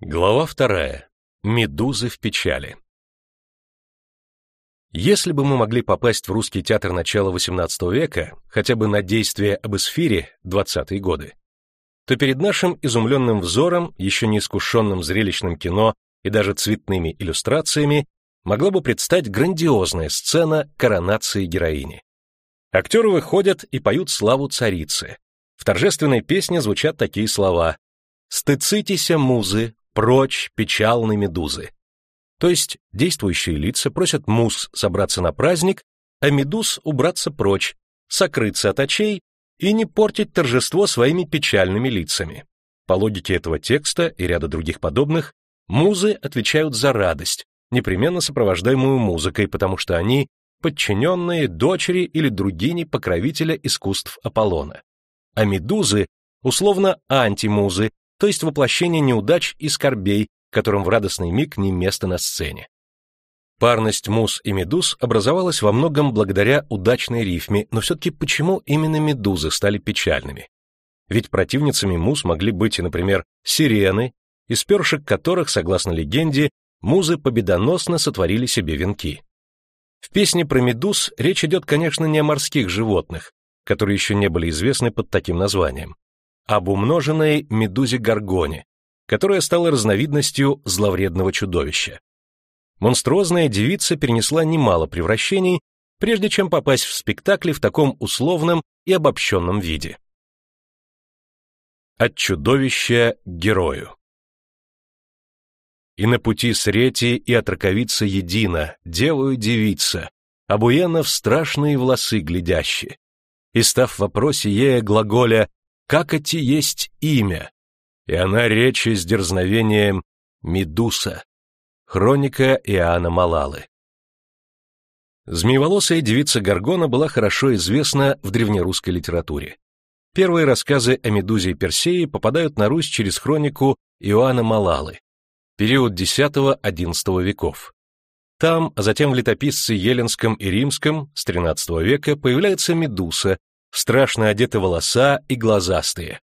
Глава вторая. Медузы в печали. Если бы мы могли попасть в русский театр начала XVIII века, хотя бы на действие об эсфире 20-е годы, то перед нашим изумленным взором, еще не искушенным зрелищным кино и даже цветными иллюстрациями, могла бы предстать грандиозная сцена коронации героини. Актеры выходят и поют славу царицы. В торжественной песне звучат такие слова «Стыцитеся, музы, прочь печалной медузы. То есть действующие лица просят муз собраться на праздник, а медуз убраться прочь, сокрыться от очей и не портить торжество своими печальными лицами. По логике этого текста и ряда других подобных, музы отвечают за радость, непременно сопровождаемую музыкой, потому что они подчиненные дочери или другини покровителя искусств Аполлона. А медузы условно антимузы, то есть воплощение неудач и скорбей, которым в радостный миг не место на сцене. Парность муз и медуз образовалась во многом благодаря удачной рифме, но все-таки почему именно медузы стали печальными? Ведь противницами муз могли быть, например, сирены, из першек которых, согласно легенде, музы победоносно сотворили себе венки. В песне про медуз речь идет, конечно, не о морских животных, которые еще не были известны под таким названием, об умноженной медузе Гаргоне, которая стала разновидностью зловредного чудовища. Монструозная девица перенесла немало превращений, прежде чем попасть в спектакли в таком условном и обобщенном виде. От чудовища к герою. И на пути срети и отраковица едина, девою девица, обуяна в страшные волосы глядящие. И став в вопросе ея глаголя как эти есть имя, и она речи с дерзновением Медуса. Хроника Иоанна Малалы. Змееволосая девица Гаргона была хорошо известна в древнерусской литературе. Первые рассказы о Медузе и Персее попадают на Русь через хронику Иоанна Малалы, период X-XI веков. Там, а затем в летописце Еленском и Римском с XIII века появляется Медуса, страшно одеты волоса и глазастые.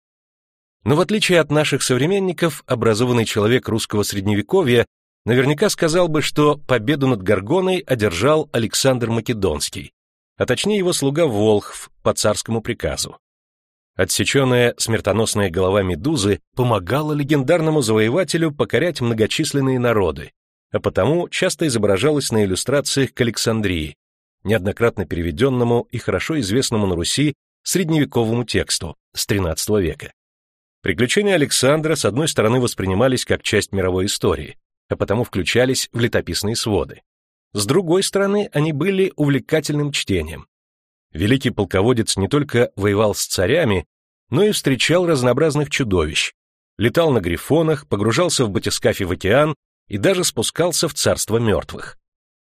Но в отличие от наших современников, образованный человек русского средневековья наверняка сказал бы, что победу над Гаргоной одержал Александр Македонский, а точнее его слуга Волхв по царскому приказу. Отсеченная смертоносная голова Медузы помогала легендарному завоевателю покорять многочисленные народы, а потому часто изображалась на иллюстрациях к Александрии, неоднократно переведенному и хорошо известному на Руси средневековому тексту с XIII века. Приключения Александра, с одной стороны, воспринимались как часть мировой истории, а потому включались в летописные своды. С другой стороны, они были увлекательным чтением. Великий полководец не только воевал с царями, но и встречал разнообразных чудовищ, летал на грифонах, погружался в батискафе в океан и даже спускался в царство мертвых.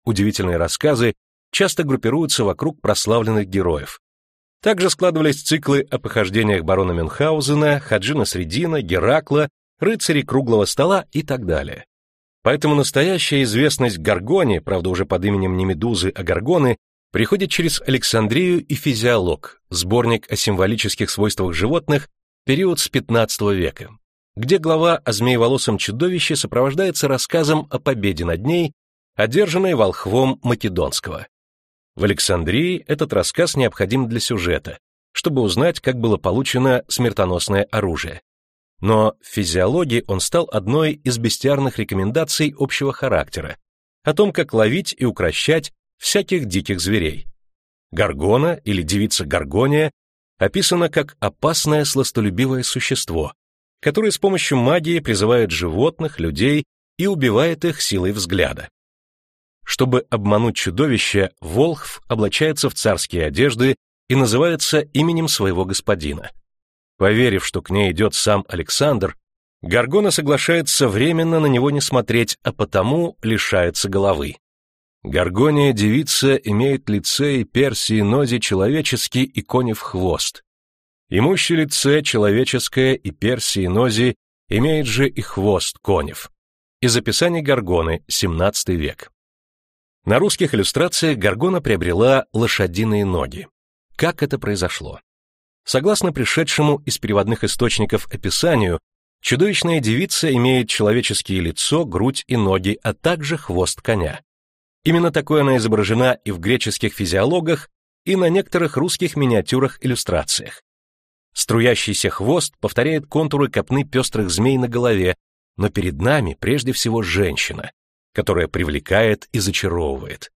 Удивительные рассказы часто группируются вокруг прославленных героев. Также складывались циклы о похождениях барона Мюнхгаузена, Хаджина Средина, Геракла, рыцарей круглого стола и так далее. Поэтому настоящая известность Гаргоне, правда уже под именем не Медузы, а Гаргоны, приходит через Александрию и Физиолог, сборник о символических свойствах животных, период с XV века, где глава о змееволосом чудовище сопровождается рассказом о победе над ней, одержанной волхвом Македонского. В Александрии этот рассказ необходим для сюжета, чтобы узнать, как было получено смертоносное оружие. Но в физиологии он стал одной из бестиарных рекомендаций общего характера о том, как ловить и укращать всяких диких зверей. Гаргона или девица Гаргония описана как опасное сластолюбивое существо, которое с помощью магии призывает животных, людей и убивает их силой взгляда. Чтобы обмануть чудовище, Волхв облачается в царские одежды и называется именем своего господина. Поверив, что к ней идет сам Александр, Гаргона соглашается временно на него не смотреть, а потому лишается головы. Гаргония девица имеет лице и перси и нози человеческий и конев хвост. Имущее лице человеческое и перси и нози имеет же и хвост конев. Из описаний Гаргоны, 17 век. На русских иллюстрациях Гаргона приобрела лошадиные ноги. Как это произошло? Согласно пришедшему из переводных источников описанию, Чудовищная девица имеет человеческое лицо, грудь и ноги, а также хвост коня. Именно такой она изображена и в греческих физиологах, и на некоторых русских миниатюрах-иллюстрациях. Струящийся хвост повторяет контуры копны пестрых змей на голове, но перед нами прежде всего женщина, которая привлекает и зачаровывает.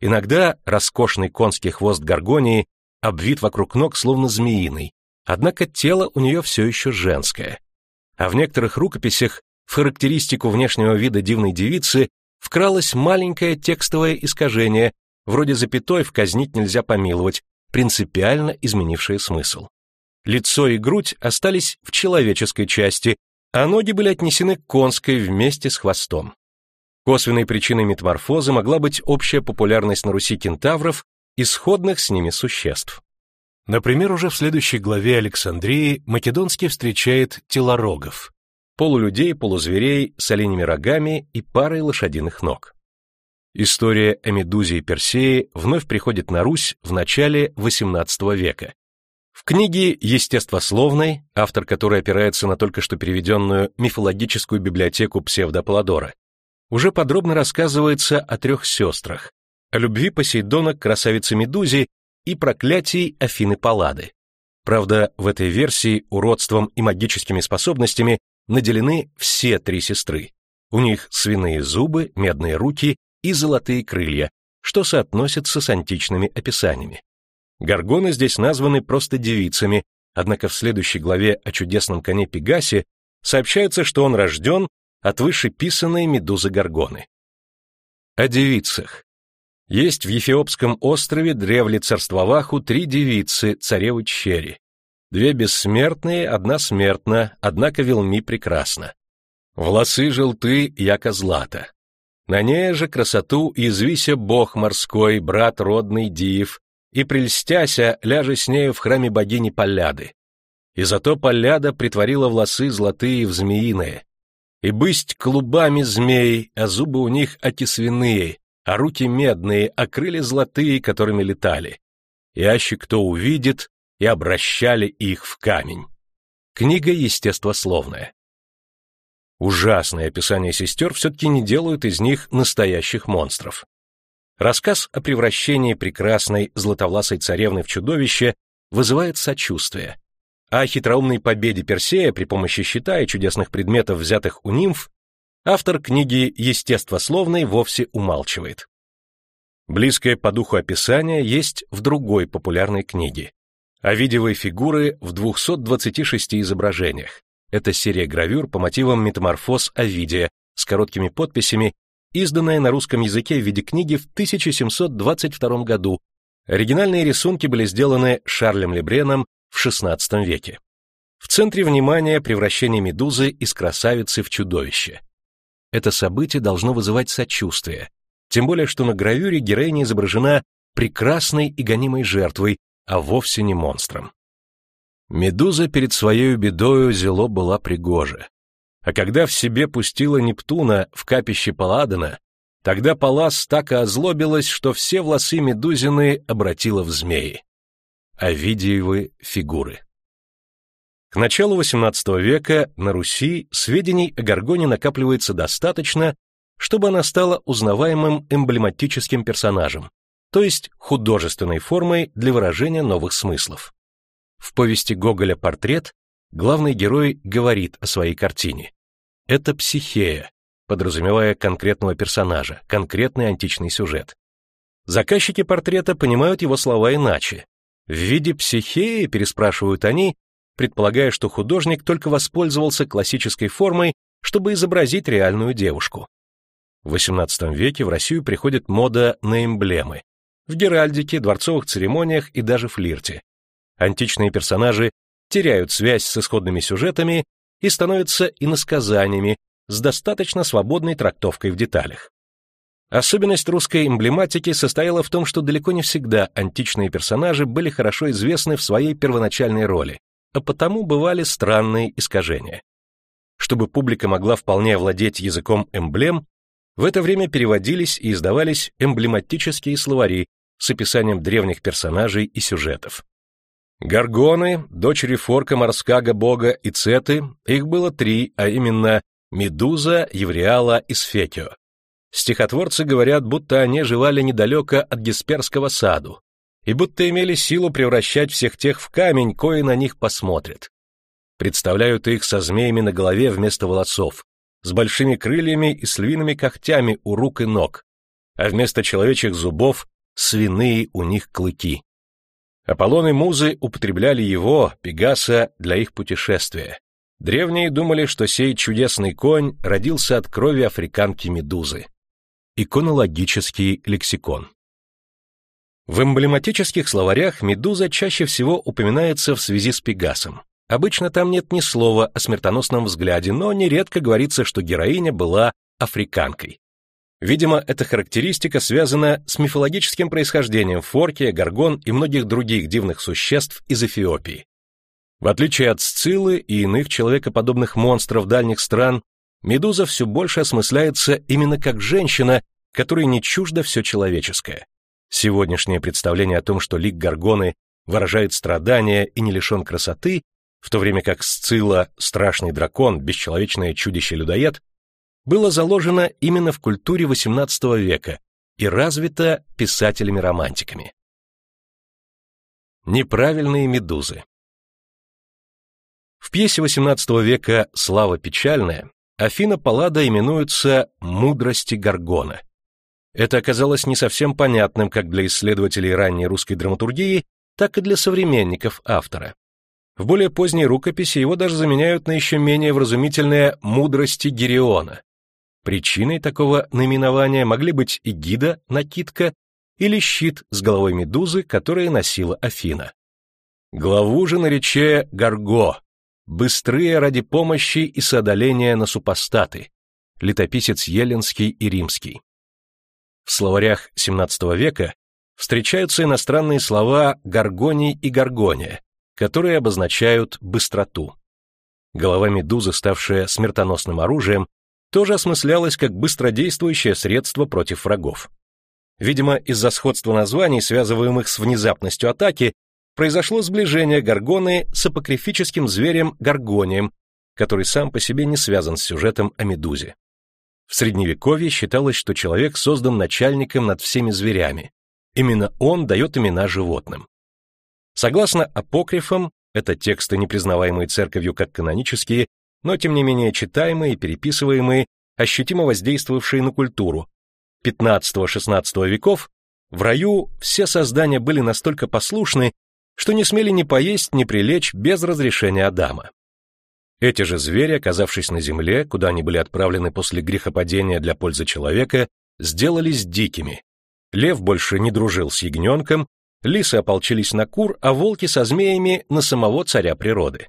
Иногда роскошный конский хвост горгонии обвит вокруг ног словно змеиный, однако тело у нее все еще женское. А в некоторых рукописях в характеристику внешнего вида дивной девицы вкралось маленькое текстовое искажение, вроде запятой в казнить нельзя помиловать, принципиально изменившее смысл. Лицо и грудь остались в человеческой части, а ноги были отнесены к конской вместе с хвостом. Косвенной причиной метаморфозы могла быть общая популярность на Руси кентавров и сходных с ними существ. Например, уже в следующей главе Александрии Македонский встречает телорогов, полулюдей, полузверей с оленями рогами и парой лошадиных ног. История о Медузе и Персее вновь приходит на Русь в начале XVIII века. В книге «Естествословной», автор которой опирается на только что переведенную мифологическую библиотеку Псевдополодора, уже подробно рассказывается о трех сестрах, о любви Посейдона к красавице Медузе и проклятий Афины Паллады. Правда, в этой версии уродством и магическими способностями наделены все три сестры. У них свиные зубы, медные руки и золотые крылья, что соотносится с античными описаниями. Горгоны здесь названы просто девицами, однако в следующей главе о чудесном коне Пегасе сообщается, что он рожден от вышеписанной медузы Горгоны. О девицах. Есть в Ефиопском острове древле царствоваху три девицы, царевы Черри. Две бессмертные, одна смертна, однако велми прекрасна. Волосы желты, яко злата. На ней же красоту извися бог морской, брат родный Диев, и прельстяся, ляже с нею в храме богини Палляды. И зато Палляда притворила волосы золотые в змеиные. И бысть клубами змей, а зубы у них отисвиные, а руки медные, а крылья золотые, которыми летали. И аще кто увидит, и обращали их в камень. Книга естествословная. Ужасное описание сестер все-таки не делают из них настоящих монстров. Рассказ о превращении прекрасной златовласой царевны в чудовище вызывает сочувствие, о хитроумной победе Персея при помощи щита и чудесных предметов, взятых у нимф, автор книги естествословной вовсе умалчивает. Близкое по духу описание есть в другой популярной книге. Овидиевой фигуры в 226 изображениях. Это серия гравюр по мотивам метаморфоз Овидия с короткими подписями, изданная на русском языке в виде книги в 1722 году. Оригинальные рисунки были сделаны Шарлем Лебреном в XVI веке. В центре внимания превращение медузы из красавицы в чудовище. Это событие должно вызывать сочувствие, тем более что на гравюре героиня изображена прекрасной и гонимой жертвой, а вовсе не монстром. Медуза перед своей бедою зело была пригожа. А когда в себе пустила Нептуна в капище Паладана, тогда Палас так и озлобилась, что все волосы Медузины обратила в змеи. Овидиевы фигуры. К началу XVIII века на Руси сведений о Гаргоне накапливается достаточно, чтобы она стала узнаваемым эмблематическим персонажем, то есть художественной формой для выражения новых смыслов. В повести Гоголя «Портрет» главный герой говорит о своей картине. Это психея, подразумевая конкретного персонажа, конкретный античный сюжет. Заказчики портрета понимают его слова иначе. В виде психеи, переспрашивают они, предполагая, что художник только воспользовался классической формой, чтобы изобразить реальную девушку. В XVIII веке в Россию приходит мода на эмблемы. В геральдике, дворцовых церемониях и даже флирте. Античные персонажи теряют связь с исходными сюжетами и становятся иносказаниями с достаточно свободной трактовкой в деталях. Особенность русской эмблематики состояла в том, что далеко не всегда античные персонажи были хорошо известны в своей первоначальной роли, а потому бывали странные искажения. Чтобы публика могла вполне овладеть языком эмблем, в это время переводились и издавались эмблематические словари с описанием древних персонажей и сюжетов. Гаргоны, дочери Форка Морскага бога и Цеты, их было три, а именно Медуза, Евриала и Сфетио. Стихотворцы говорят, будто они жевали недалеко от Гесперского саду, и будто имели силу превращать всех тех в камень, кое на них посмотрит. Представляют их со змеями на голове вместо волосов, с большими крыльями и с львиными когтями у рук и ног, а вместо человечьих зубов свиные у них клыки. Аполлон и Музы употребляли его, Пегаса, для их путешествия. Древние думали, что сей чудесный конь родился от крови африканки Медузы. Иконологический лексикон. В эмблематических словарях Медуза чаще всего упоминается в связи с Пегасом. Обычно там нет ни слова о смертоносном взгляде, но нередко говорится, что героиня была африканкой. Видимо, эта характеристика связана с мифологическим происхождением Форкия, Гаргон и многих других дивных существ из Эфиопии. В отличие от Сциллы и иных человекоподобных монстров дальних стран, Медуза все больше осмысляется именно как женщина, которой не чуждо все человеческое. Сегодняшнее представление о том, что лик Гаргоны выражает страдания и не лишен красоты, в то время как Сцилла — страшный дракон, бесчеловечное чудище-людоед, было заложено именно в культуре XVIII века и развито писателями-романтиками. Неправильные медузы В пьесе XVIII века «Слава печальная» Афина Паллада именуется «Мудрости Гаргона». Это оказалось не совсем понятным как для исследователей ранней русской драматургии, так и для современников автора. В более поздней рукописи его даже заменяют на еще менее вразумительное «Мудрости Гериона», Причиной такого наименования могли быть и гида, накидка, или щит с головой медузы, которая носила Афина. Главу же нарече Гарго, быстрые ради помощи и соодоления на супостаты, летописец Еленский и Римский. В словарях XVII века встречаются иностранные слова «гаргоний» и «гаргония», которые обозначают быстроту. Голова медузы, ставшая смертоносным оружием, тоже осмыслялось как быстродействующее средство против врагов. Видимо, из-за сходства названий, связываемых с внезапностью атаки, произошло сближение горгоны с апокрифическим зверем горгонием, который сам по себе не связан с сюжетом о медузе. В Средневековье считалось, что человек создан начальником над всеми зверями. Именно он дает имена животным. Согласно апокрифам, это тексты, не признаваемые церковью как канонические, но тем не менее читаемые и переписываемые, ощутимо воздействовавшие на культуру. XV-XVI веков в раю все создания были настолько послушны, что не смели ни поесть, ни прилечь без разрешения Адама. Эти же звери, оказавшись на земле, куда они были отправлены после грехопадения для пользы человека, сделались дикими. Лев больше не дружил с ягненком, лисы ополчились на кур, а волки со змеями на самого царя природы.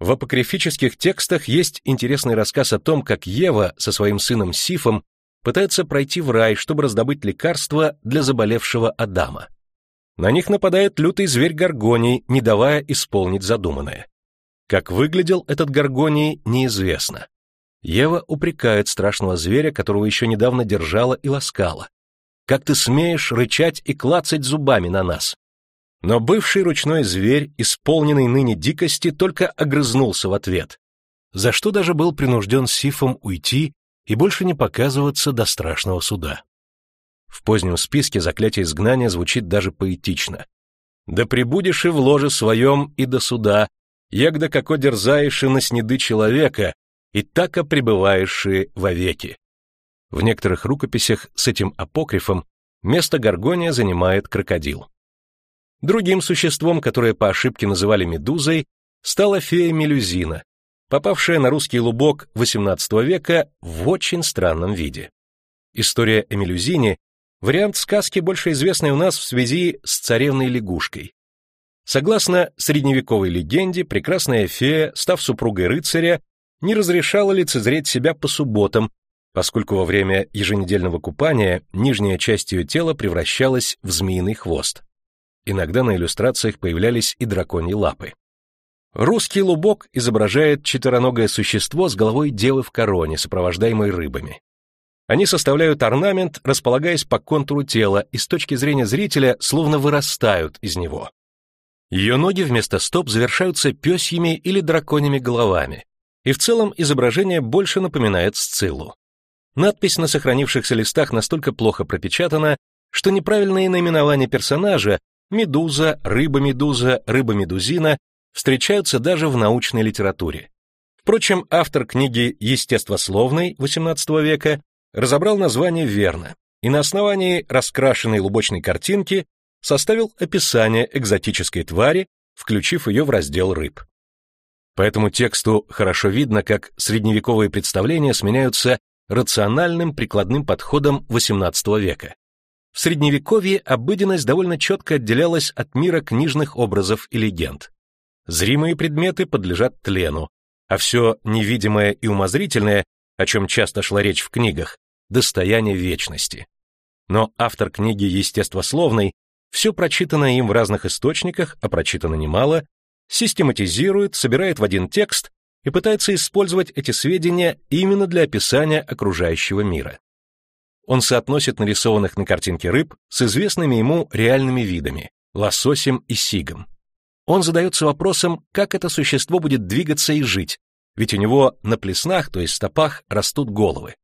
В апокрифических текстах есть интересный рассказ о том, как Ева со своим сыном Сифом пытается пройти в рай, чтобы раздобыть лекарство для заболевшего Адама. На них нападает лютый зверь Гаргоний, не давая исполнить задуманное. Как выглядел этот Гаргоний, неизвестно. Ева упрекает страшного зверя, которого еще недавно держала и ласкала. «Как ты смеешь рычать и клацать зубами на нас? Но бывший ручной зверь, исполненный ныне дикости, только огрызнулся в ответ, за что даже был принужден Сифом уйти и больше не показываться до страшного суда. В позднем списке заклятие изгнания звучит даже поэтично. «Да прибудешь и в ложе своем, и до суда, егда како дерзаешь и на снеды человека, и така пребываешь и вовеки». В некоторых рукописях с этим апокрифом место Гаргония занимает крокодил. Другим существом, которое по ошибке называли медузой, стала фея Мелюзина, попавшая на русский лубок XVIII века в очень странном виде. История о Мелюзине — вариант сказки, больше известный у нас в связи с царевной лягушкой. Согласно средневековой легенде, прекрасная фея, став супругой рыцаря, не разрешала лицезреть себя по субботам, поскольку во время еженедельного купания нижняя часть ее тела превращалась в змеиный хвост. Иногда на иллюстрациях появлялись и драконьи лапы. Русский лубок изображает четвероногое существо с головой девы в короне, сопровождаемой рыбами. Они составляют орнамент, располагаясь по контуру тела и с точки зрения зрителя словно вырастают из него. Ее ноги вместо стоп завершаются пёсьими или драконьими головами, и в целом изображение больше напоминает сциллу. Надпись на сохранившихся листах настолько плохо пропечатана, что неправильные наименования персонажа медуза, рыба-медуза, рыба-медузина встречаются даже в научной литературе. Впрочем, автор книги «Естествословный» XVIII века разобрал название верно и на основании раскрашенной лубочной картинки составил описание экзотической твари, включив ее в раздел рыб. По этому тексту хорошо видно, как средневековые представления сменяются рациональным прикладным подходом XVIII века. В средневековье обыденность довольно четко отделялась от мира книжных образов и легенд. Зримые предметы подлежат тлену, а все невидимое и умозрительное, о чем часто шла речь в книгах, достояние вечности. Но автор книги естествословной все прочитанное им в разных источниках, а прочитано немало, систематизирует, собирает в один текст и пытается использовать эти сведения именно для описания окружающего мира. Он соотносит нарисованных на картинке рыб с известными ему реальными видами – лососем и сигом. Он задается вопросом, как это существо будет двигаться и жить, ведь у него на плеснах, то есть стопах, растут головы.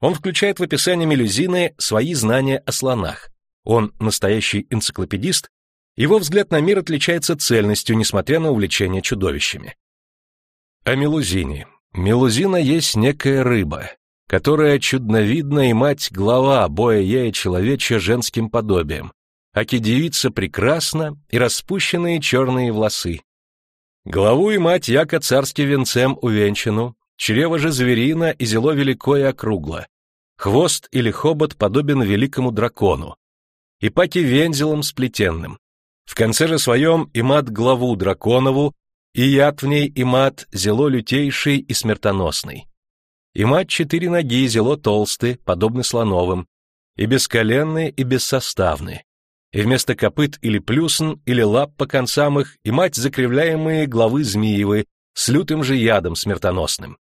Он включает в описание мелюзины свои знания о слонах. Он настоящий энциклопедист, его взгляд на мир отличается цельностью, несмотря на увлечение чудовищами. О мелузине. Мелузина есть некая рыба, которая чудновидна и мать глава, боя ей человечья женским подобием, аки девица прекрасна и распущенные черные волосы. Главу и мать яко царски венцем увенчану, чрево же зверина и зело великое округло, хвост или хобот подобен великому дракону, и паки вензелом сплетенным. В конце же своем и мат главу драконову, и яд в ней и мат зело лютейший и смертоносный. И мат четыре ноги зело толсты, подобны слоновым, и бесколенные, и бессоставны. И вместо копыт или плюсн, или лап по концам их, и мать закривляемые главы змеевы, с лютым же ядом смертоносным.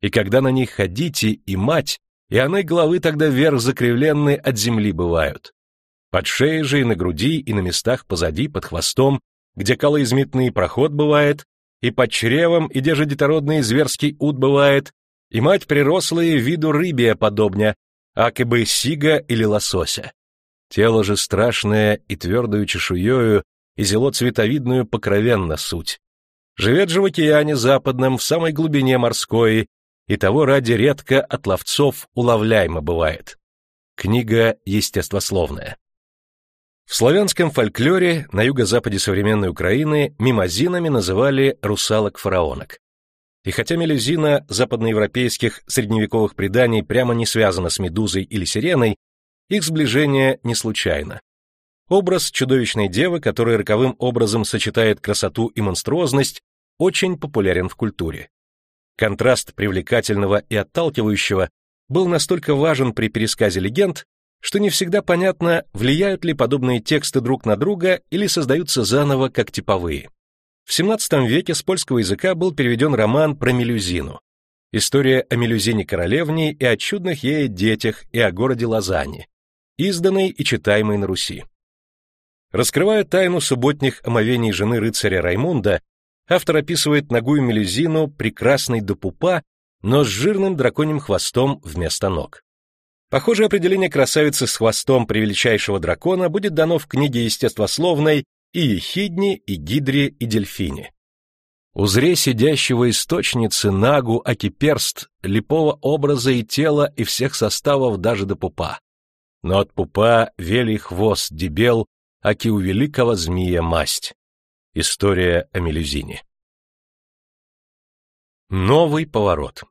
И когда на них ходите, и мать, и они головы тогда вверх закривленные от земли бывают. Под шеей же и на груди, и на местах позади, под хвостом, где колоизметный проход бывает, и под чревом, и где же детородный зверский ут бывает, и мать прирослые виду рыбия подобня, акобы сига или лосося. Тело же страшное и твердую чешуею, и зело цветовидную покровенно суть. Живет же в океане западном, в самой глубине морской, и того ради редко от ловцов уловляемо бывает. Книга естествословная. В славянском фольклоре на юго-западе современной Украины мимозинами называли русалок-фараонок. И хотя мелюзина западноевропейских средневековых преданий прямо не связана с медузой или сиреной, их сближение не случайно. Образ чудовищной девы, который роковым образом сочетает красоту и монструозность, очень популярен в культуре. Контраст привлекательного и отталкивающего был настолько важен при пересказе легенд, что не всегда понятно, влияют ли подобные тексты друг на друга или создаются заново как типовые. В XVII веке с польского языка был переведен роман про Мелюзину. История о Мелюзине-королевне и о чудных ей детях и о городе Лозанне, изданный и читаемый на Руси. Раскрывая тайну субботних омовений жены рыцаря Раймунда, автор описывает ногую Мелюзину, прекрасной до пупа, но с жирным драконьим хвостом вместо ног. Похожее определение красавицы с хвостом превеличайшего дракона будет дано в книге естествословной и Ехидне, и Гидре, и Дельфине. Узре сидящего источницы нагу, аки перст, липового образа и тела и всех составов даже до пупа. Но от пупа велий хвост дебел, аки у великого змея масть. История о Мелюзине. Новый поворот.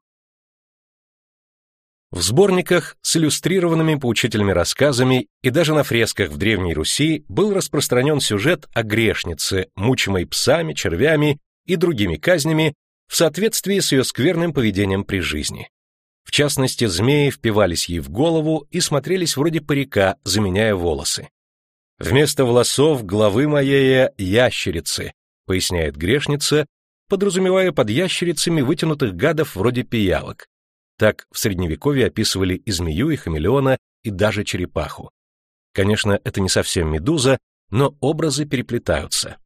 В сборниках с иллюстрированными поучительными рассказами и даже на фресках в Древней Руси был распространен сюжет о грешнице, мучимой псами, червями и другими казнями в соответствии с ее скверным поведением при жизни. В частности, змеи впивались ей в голову и смотрелись вроде парика, заменяя волосы. «Вместо волосов главы моей ящерицы», поясняет грешница, подразумевая под ящерицами вытянутых гадов вроде пиявок, так в Средневековье описывали и змею, и хамелеона, и даже черепаху. Конечно, это не совсем медуза, но образы переплетаются.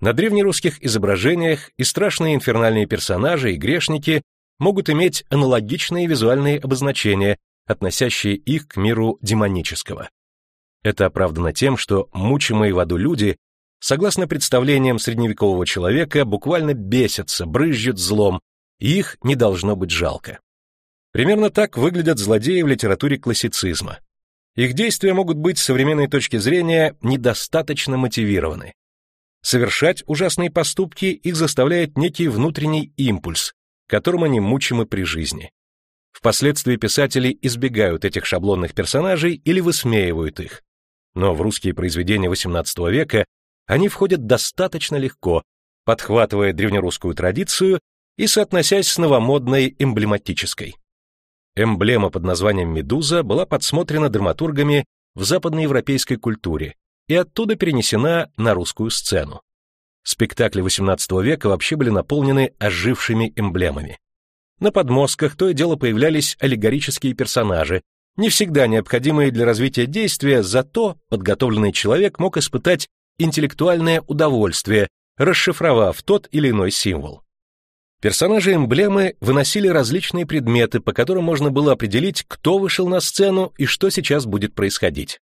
На древнерусских изображениях и страшные инфернальные персонажи, и грешники могут иметь аналогичные визуальные обозначения, относящие их к миру демонического. Это оправдано тем, что мучимые в аду люди, согласно представлениям средневекового человека, буквально бесятся, брызжут злом, и их не должно быть жалко. Примерно так выглядят злодеи в литературе классицизма. Их действия могут быть с современной точки зрения недостаточно мотивированы. Совершать ужасные поступки их заставляет некий внутренний импульс, которым они мучимы при жизни. Впоследствии писатели избегают этих шаблонных персонажей или высмеивают их. Но в русские произведения XVIII века они входят достаточно легко, подхватывая древнерусскую традицию и соотносясь с новомодной эмблематической. Эмблема под названием «Медуза» была подсмотрена драматургами в западноевропейской культуре и оттуда перенесена на русскую сцену. Спектакли XVIII века вообще были наполнены ожившими эмблемами. На подмостках то и дело появлялись аллегорические персонажи, не всегда необходимые для развития действия, зато подготовленный человек мог испытать интеллектуальное удовольствие, расшифровав тот или иной символ. Персонажи эмблемы выносили различные предметы, по которым можно было определить, кто вышел на сцену и что сейчас будет происходить.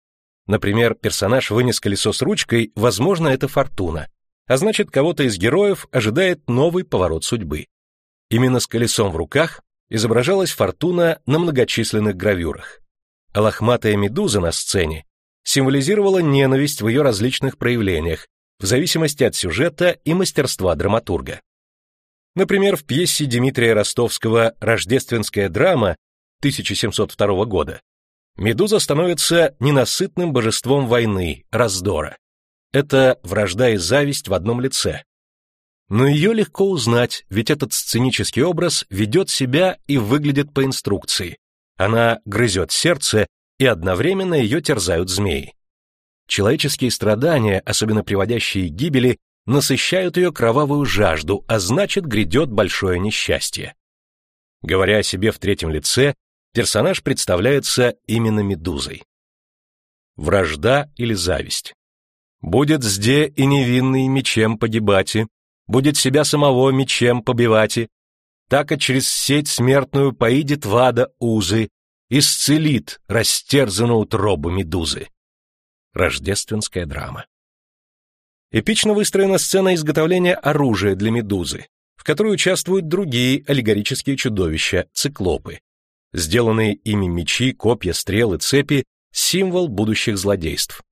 Например, персонаж вынес колесо с ручкой, возможно, это фортуна, а значит, кого-то из героев ожидает новый поворот судьбы. Именно с колесом в руках изображалась фортуна на многочисленных гравюрах. А лохматая медуза на сцене символизировала ненависть в ее различных проявлениях, в зависимости от сюжета и мастерства драматурга. Например, в пьесе Дмитрия Ростовского «Рождественская драма» 1702 года Медуза становится ненасытным божеством войны, раздора. Это вражда и зависть в одном лице. Но ее легко узнать, ведь этот сценический образ ведет себя и выглядит по инструкции. Она грызет сердце, и одновременно ее терзают змеи. Человеческие страдания, особенно приводящие к гибели, насыщают ее кровавую жажду, а значит, грядет большое несчастье. Говоря о себе в третьем лице, персонаж представляется именно медузой. Вражда или зависть. Будет зде и невинный мечем погибати, будет себя самого мечем побивати, и через сеть смертную поидет вада узы, исцелит растерзанную утробу медузы. Рождественская драма. Эпично выстроена сцена изготовления оружия для медузы, в которой участвуют другие аллегорические чудовища, циклопы. Сделанные ими мечи, копья, стрелы, цепи — символ будущих злодейств.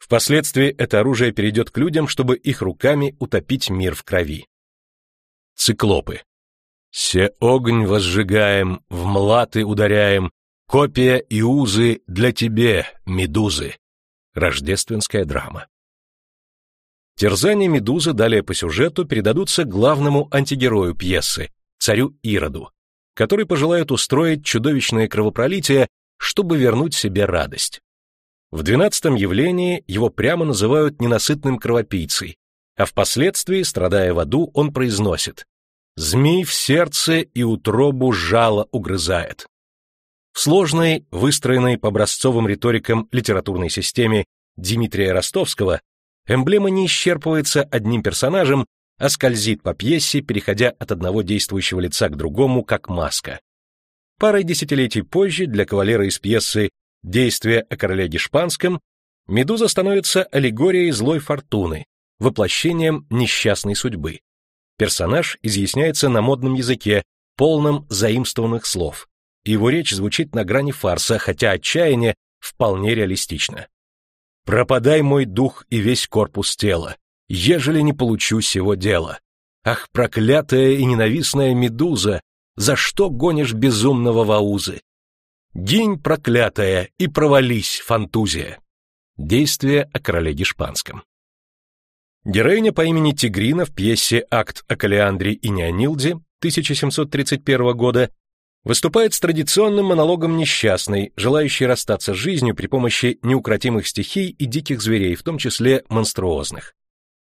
Впоследствии это оружие перейдет к людям, чтобы их руками утопить мир в крови. Циклопы. «Се огонь возжигаем, в млаты ударяем, копия и узы для тебе, медузы». Рождественская драма. Терзания Медузы далее по сюжету передадутся главному антигерою пьесы, царю Ироду, который пожелает устроить чудовищное кровопролитие, чтобы вернуть себе радость. В двенадцатом явлении его прямо называют ненасытным кровопийцей, а впоследствии, страдая в аду, он произносит «Змей в сердце и утробу жало угрызает». В сложной, выстроенной по образцовым риторикам литературной системе Дмитрия Ростовского Эмблема не исчерпывается одним персонажем, а скользит по пьесе, переходя от одного действующего лица к другому, как маска. Парой десятилетий позже для кавалера из пьесы «Действие о короле Гешпанском» Медуза становится аллегорией злой фортуны, воплощением несчастной судьбы. Персонаж изъясняется на модном языке, полном заимствованных слов. Его речь звучит на грани фарса, хотя отчаяние вполне реалистично. Пропадай мой дух и весь корпус тела, ежели не получу сего дела. Ах, проклятая и ненавистная медуза, за что гонишь безумного ваузы? Гинь, проклятая, и провались, фантузия. Действие о короле Гешпанском. Героиня по имени Тигрина в пьесе «Акт о Калиандре и Неонилде» 1731 года выступает с традиционным монологом несчастной, желающей расстаться с жизнью при помощи неукротимых стихий и диких зверей, в том числе монструозных.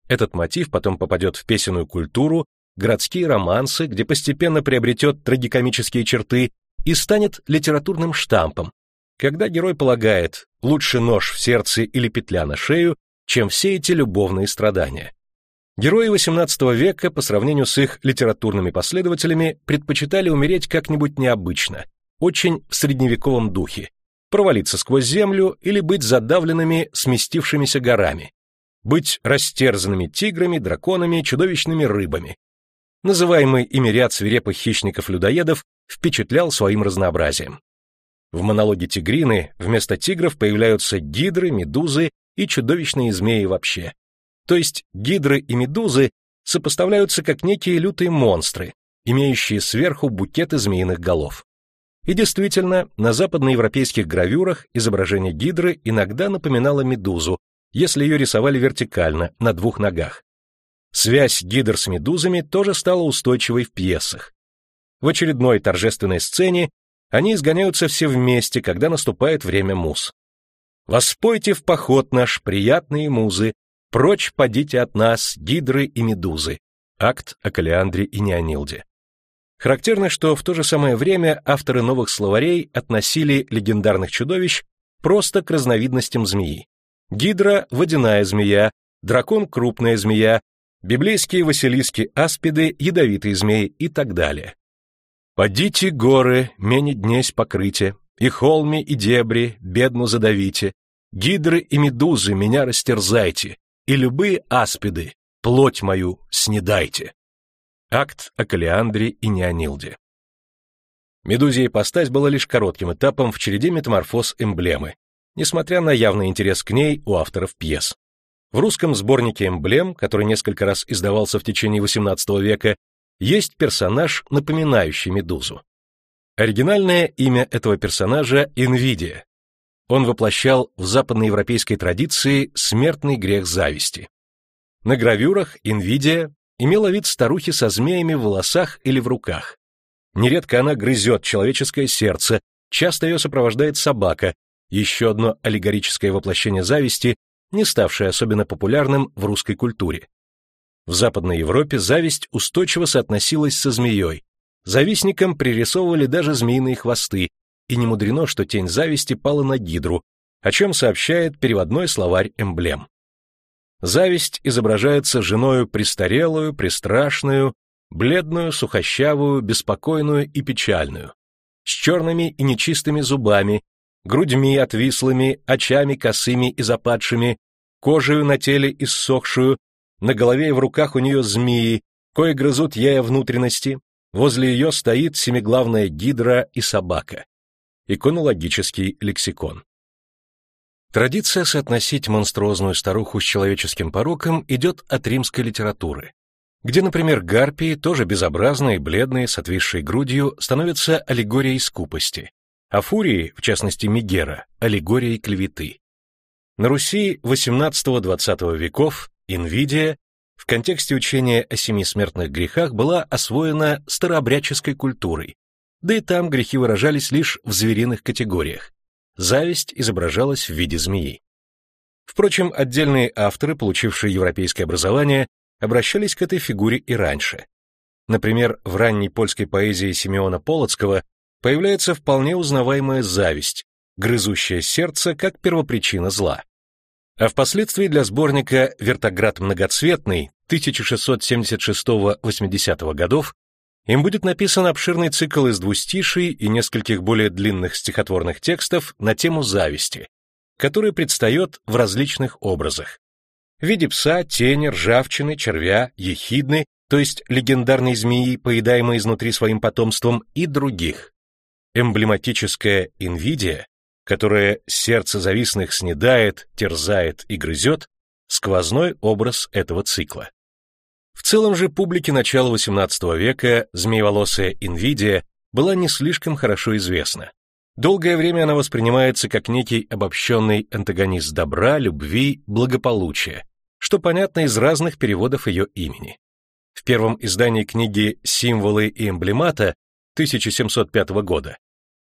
Этот мотив потом попадет в песенную культуру, городские романсы, где постепенно приобретет трагикомические черты и станет литературным штампом, когда герой полагает «лучше нож в сердце или петля на шею, чем все эти любовные страдания». Герои XVIII века по сравнению с их литературными последователями предпочитали умереть как-нибудь необычно, очень в средневековом духе, провалиться сквозь землю или быть задавленными сместившимися горами, быть растерзанными тиграми, драконами, чудовищными рыбами. Называемый ими ряд свирепых хищников-людоедов впечатлял своим разнообразием. В монологе тигрины вместо тигров появляются гидры, медузы и чудовищные змеи вообще. То есть гидры и медузы сопоставляются как некие лютые монстры, имеющие сверху букеты змеиных голов. И действительно, на западноевропейских гравюрах изображение гидры иногда напоминало медузу, если ее рисовали вертикально, на двух ногах. Связь гидр с медузами тоже стала устойчивой в пьесах. В очередной торжественной сцене они изгоняются все вместе, когда наступает время муз. «Воспойте в поход наш, приятные музы, прочь подите от нас, гидры и медузы». Акт о Калиандре и Неонилде. Характерно, что в то же самое время авторы новых словарей относили легендарных чудовищ просто к разновидностям змеи. Гидра — водяная змея, дракон — крупная змея, библейские василиски аспиды — ядовитые змеи и так далее. «Подите горы, мени днесь покрыте, и холми, и дебри, бедну задавите, гидры и медузы меня растерзайте, и любые аспиды, плоть мою снедайте». Акт о Калиандре и Неонилде. Медузия ипостась была лишь коротким этапом в череде метаморфоз эмблемы, несмотря на явный интерес к ней у авторов пьес. В русском сборнике эмблем, который несколько раз издавался в течение XVIII века, есть персонаж, напоминающий медузу. Оригинальное имя этого персонажа — Инвидия. Он воплощал в западноевропейской традиции смертный грех зависти. На гравюрах Инвидия имела вид старухи со змеями в волосах или в руках. Нередко она грызет человеческое сердце, часто ее сопровождает собака, еще одно аллегорическое воплощение зависти, не ставшее особенно популярным в русской культуре. В Западной Европе зависть устойчиво соотносилась со змеей. Завистникам пририсовывали даже змеиные хвосты, и не мудрено, что тень зависти пала на гидру, о чем сообщает переводной словарь эмблем. Зависть изображается женою престарелую, пристрашную, бледную, сухощавую, беспокойную и печальную, с черными и нечистыми зубами, грудьми отвислыми, очами косыми и западшими, кожею на теле иссохшую, на голове и в руках у нее змеи, кое грызут ей внутренности, возле ее стоит семиглавная гидра и собака. Иконологический лексикон. Традиция соотносить монструозную старуху с человеческим пороком идет от римской литературы, где, например, гарпии, тоже безобразные, бледные, с отвисшей грудью, становятся аллегорией скупости, а фурии, в частности Мегера, аллегорией клеветы. На Руси XVIII-XX веков Инвидия в контексте учения о семи смертных грехах была освоена старообрядческой культурой, да и там грехи выражались лишь в звериных категориях зависть изображалась в виде змеи. Впрочем, отдельные авторы, получившие европейское образование, обращались к этой фигуре и раньше. Например, в ранней польской поэзии Симеона Полоцкого появляется вполне узнаваемая зависть, грызущая сердце как первопричина зла. А впоследствии для сборника «Вертоград многоцветный» 1676-80 годов им будет написан обширный цикл из двустиший и нескольких более длинных стихотворных текстов на тему зависти, который предстает в различных образах. В виде пса, тени, ржавчины, червя, ехидны, то есть легендарной змеи, поедаемой изнутри своим потомством, и других. Эмблематическая инвидия, которая сердце завистных снедает, терзает и грызет, сквозной образ этого цикла. В целом же публике начала XVIII века змееволосая Инвидия была не слишком хорошо известна. Долгое время она воспринимается как некий обобщенный антагонист добра, любви, благополучия, что понятно из разных переводов ее имени. В первом издании книги «Символы и эмблемата» 1705 года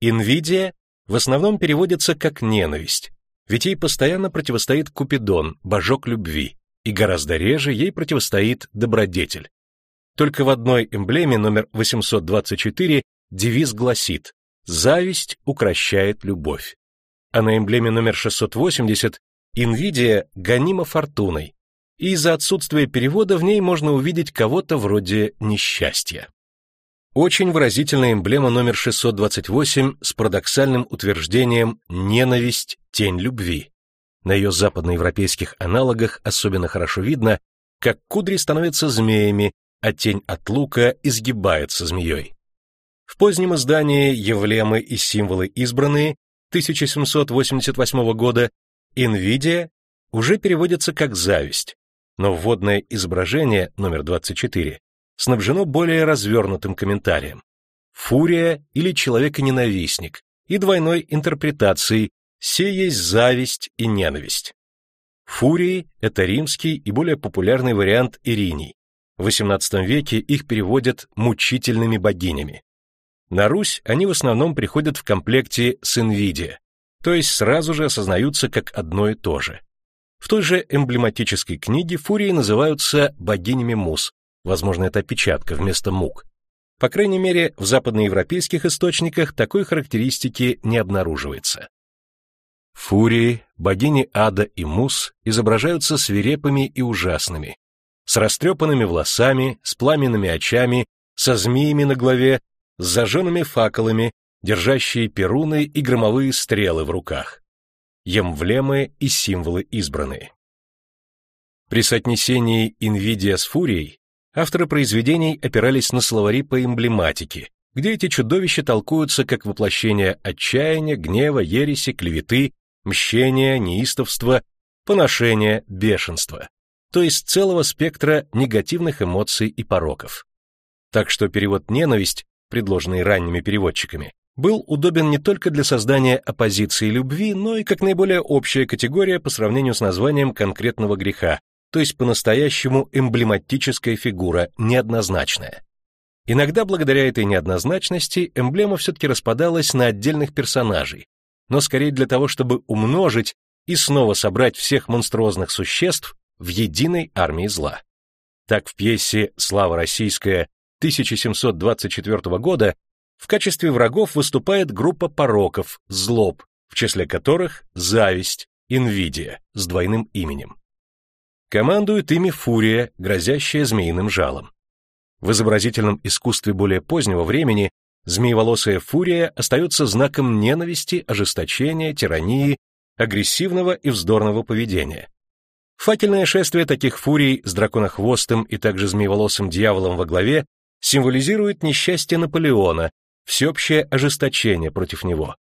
«Инвидия» в основном переводится как «ненависть», ведь ей постоянно противостоит Купидон, божок любви, и гораздо реже ей противостоит добродетель. Только в одной эмблеме номер 824 девиз гласит «Зависть укращает любовь». А на эмблеме номер 680 Инвидия гонима фортуной, и из-за отсутствия перевода в ней можно увидеть кого-то вроде несчастья. Очень выразительная эмблема номер 628 с парадоксальным утверждением «ненависть – тень любви». На ее западноевропейских аналогах особенно хорошо видно, как кудри становятся змеями, а тень от лука изгибается змеей. В позднем издании «Евлемы и символы избранные» 1788 года «Инвидия» уже переводится как «зависть», но вводное изображение номер 24 снабжено более развернутым комментарием. Фурия или человеконенавистник и двойной интерпретацией «се есть зависть и ненависть». Фурии – это римский и более популярный вариант Ириней. В XVIII веке их переводят мучительными богинями. На Русь они в основном приходят в комплекте с Инвидия, то есть сразу же осознаются как одно и то же. В той же эмблематической книге фурии называются богинями мус, возможно, это опечатка вместо мук. По крайней мере, в западноевропейских источниках такой характеристики не обнаруживается. Фурии, богини ада и мус изображаются свирепыми и ужасными, с растрепанными волосами, с пламенными очами, со змеями на голове, с зажженными факелами, держащие перуны и громовые стрелы в руках. Емвлемы и символы избранные. При соотнесении Инвидия с Фурией авторы произведений опирались на словари по эмблематике, где эти чудовища толкуются как воплощение отчаяния, гнева, ереси, клеветы, мщения, неистовства, поношения, бешенства, то есть целого спектра негативных эмоций и пороков. Так что перевод «ненависть», предложенный ранними переводчиками, был удобен не только для создания оппозиции любви, но и как наиболее общая категория по сравнению с названием конкретного греха, то есть по-настоящему эмблематическая фигура, неоднозначная. Иногда благодаря этой неоднозначности эмблема все-таки распадалась на отдельных персонажей, но скорее для того, чтобы умножить и снова собрать всех монструозных существ в единой армии зла. Так в пьесе «Слава российская» 1724 года в качестве врагов выступает группа пороков, злоб, в числе которых зависть, инвидия с двойным именем. Командует ими фурия, грозящая змеиным жалом. В изобразительном искусстве более позднего времени змееволосая фурия остается знаком ненависти, ожесточения, тирании, агрессивного и вздорного поведения. Факельное шествие таких фурий с драконохвостым и также змееволосым дьяволом во главе символизирует несчастье Наполеона, всеобщее ожесточение против него.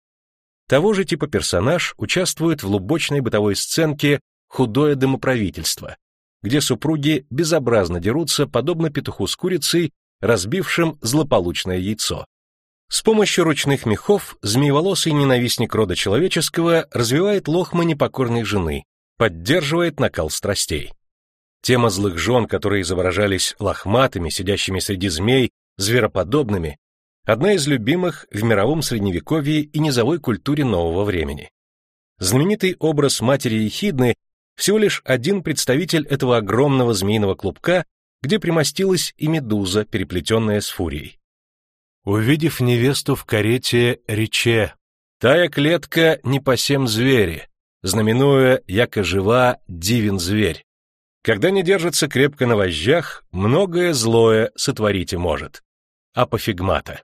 Того же типа персонаж участвует в лубочной бытовой сценке «Худое домоправительство», где супруги безобразно дерутся, подобно петуху с курицей, разбившим злополучное яйцо. С помощью ручных мехов змееволосый ненавистник рода человеческого развивает лохмы непокорной жены, поддерживает накал страстей. Тема злых жен, которые изображались лохматыми, сидящими среди змей, звероподобными, одна из любимых в мировом средневековье и низовой культуре нового времени. Знаменитый образ матери Ехидны всего лишь один представитель этого огромного змеиного клубка, где примостилась и медуза, переплетенная с фурией. Увидев невесту в карете, рече, «Тая клетка не по всем звери, знаменуя, яко жива, дивен зверь. Когда не держится крепко на вожжах, многое злое сотворите может». Апофигмата.